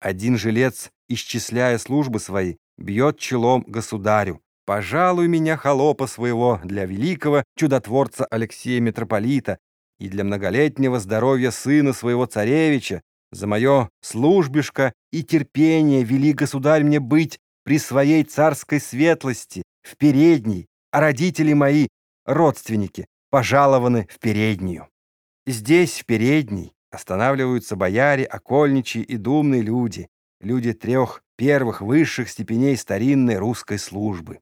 Один жилец, исчисляя службы свои, бьет челом государю. Пожалуй меня, холопа своего, для великого чудотворца Алексея Митрополита и для многолетнего здоровья сына своего царевича, за мое службишко и терпение вели государь мне быть при своей царской светлости в передней, а родители мои, родственники, пожалованы в переднюю. Здесь, в передней, останавливаются бояре, окольничьи и думные люди, люди трех первых высших степеней старинной русской службы.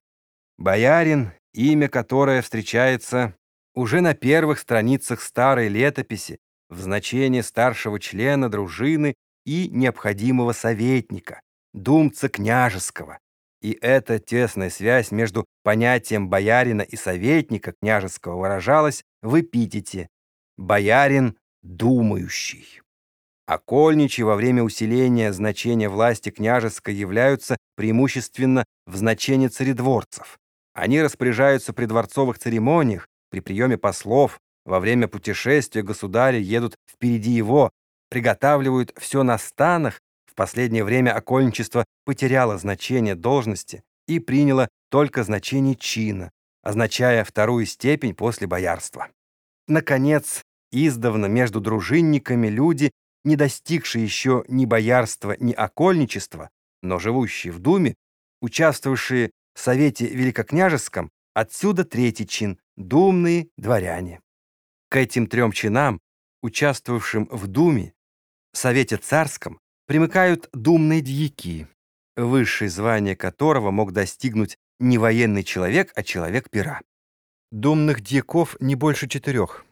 Боярин, имя которое встречается уже на первых страницах старой летописи в значении старшего члена дружины и необходимого советника, думца княжеского. И эта тесная связь между понятием боярина и советника княжеского выражалась в эпитете «боярин думающий». Окольничьи во время усиления значения власти княжеской являются преимущественно в значении царедворцев. Они распоряжаются при дворцовых церемониях, при приеме послов, во время путешествия государя едут впереди его, приготавливают все на станах. В последнее время окольничество потеряло значение должности и приняло только значение чина, означая вторую степень после боярства. Наконец, издавна между дружинниками люди, не достигшие еще ни боярства, ни окольничества, но живущие в думе, участвовавшие в Совете Великокняжеском, отсюда третий чин — думные дворяне. К этим трем чинам, участвовавшим в Думе, Совете Царском, примыкают думные дьяки, высшее звание которого мог достигнуть не военный человек, а человек пера. Думных дьяков не больше четырех.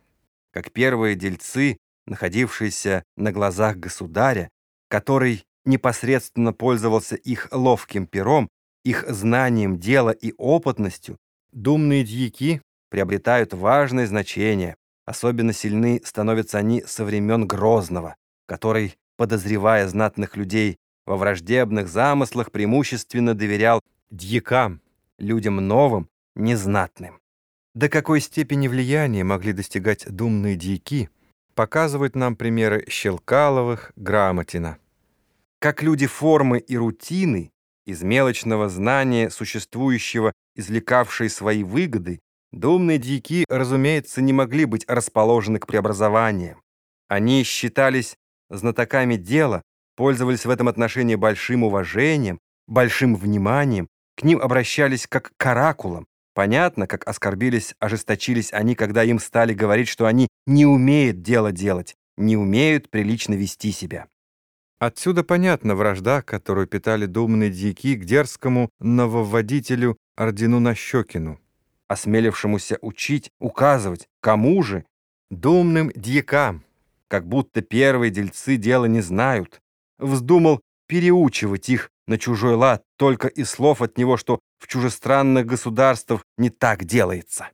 Как первые дельцы, находившиеся на глазах государя, который непосредственно пользовался их ловким пером, их знанием дела и опытностью, думные дьяки приобретают важное значение, Особенно сильны становятся они со времен Грозного, который, подозревая знатных людей во враждебных замыслах, преимущественно доверял дьякам, людям новым, незнатным. До какой степени влияния могли достигать думные дьяки, показывают нам примеры Щелкаловых, Грамотина. Как люди формы и рутины, из мелочного знания существующего, извлекавшие свои выгоды, Думные дьяки, разумеется, не могли быть расположены к преобразованиям. Они считались знатоками дела, пользовались в этом отношении большим уважением, большим вниманием, к ним обращались как к оракулам. Понятно, как оскорбились, ожесточились они, когда им стали говорить, что они не умеют дело делать, не умеют прилично вести себя. Отсюда понятна вражда, которую питали думные дьяки к дерзкому нововводителю Ордену Нащекину осмелившемуся учить, указывать, кому же? Думным дьякам, как будто первые дельцы дела не знают. Вздумал переучивать их на чужой лад только из слов от него, что в чужестранных государствах не так делается.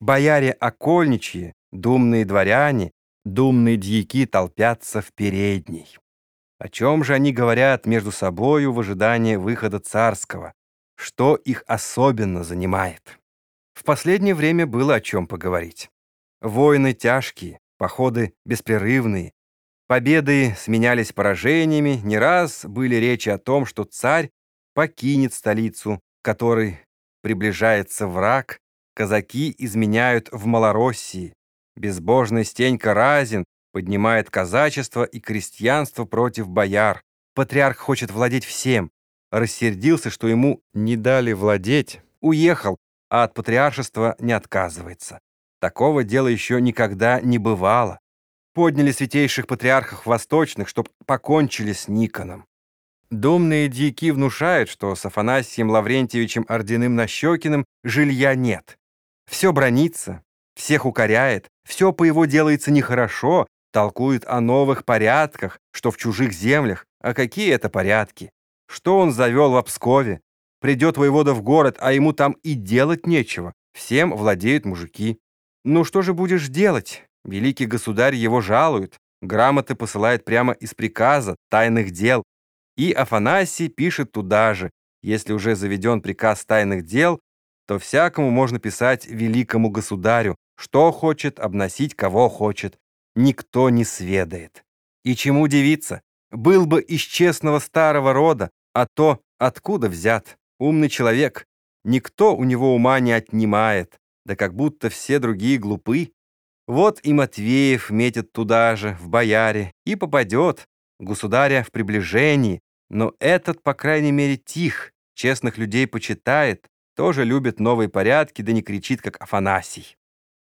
Бояре окольничьи, думные дворяне, думные дьяки толпятся в передней. О чем же они говорят между собою в ожидании выхода царского? Что их особенно занимает? В последнее время было о чем поговорить. Войны тяжкие, походы беспрерывные. Победы сменялись поражениями, не раз были речи о том, что царь покинет столицу, которой приближается враг, казаки изменяют в Малороссии. Безбожный Стенька Разин поднимает казачество и крестьянство против бояр. Патриарх хочет владеть всем. Рассердился, что ему не дали владеть. Уехал, а от патриаршества не отказывается. Такого дела еще никогда не бывало. Подняли святейших патриархов восточных, чтоб покончили с Никоном. Думные дьяки внушают, что с Афанасием Лаврентьевичем Орденым Нащекиным жилья нет. Все бронится, всех укоряет, все по его делается нехорошо, толкует о новых порядках, что в чужих землях. А какие это порядки? Что он завел в Пскове? Придет воевода в город, а ему там и делать нечего. Всем владеют мужики. Ну что же будешь делать? Великий государь его жалует. Грамоты посылает прямо из приказа, тайных дел. И Афанасий пишет туда же. Если уже заведен приказ тайных дел, то всякому можно писать великому государю, что хочет, обносить кого хочет. Никто не сведает. И чему удивиться? Был бы из честного старого рода, а то откуда взят? Умный человек. Никто у него ума не отнимает, да как будто все другие глупы. Вот и Матвеев метит туда же, в бояре, и попадет, государя в приближении, но этот, по крайней мере, тих, честных людей почитает, тоже любит новые порядки, да не кричит, как Афанасий.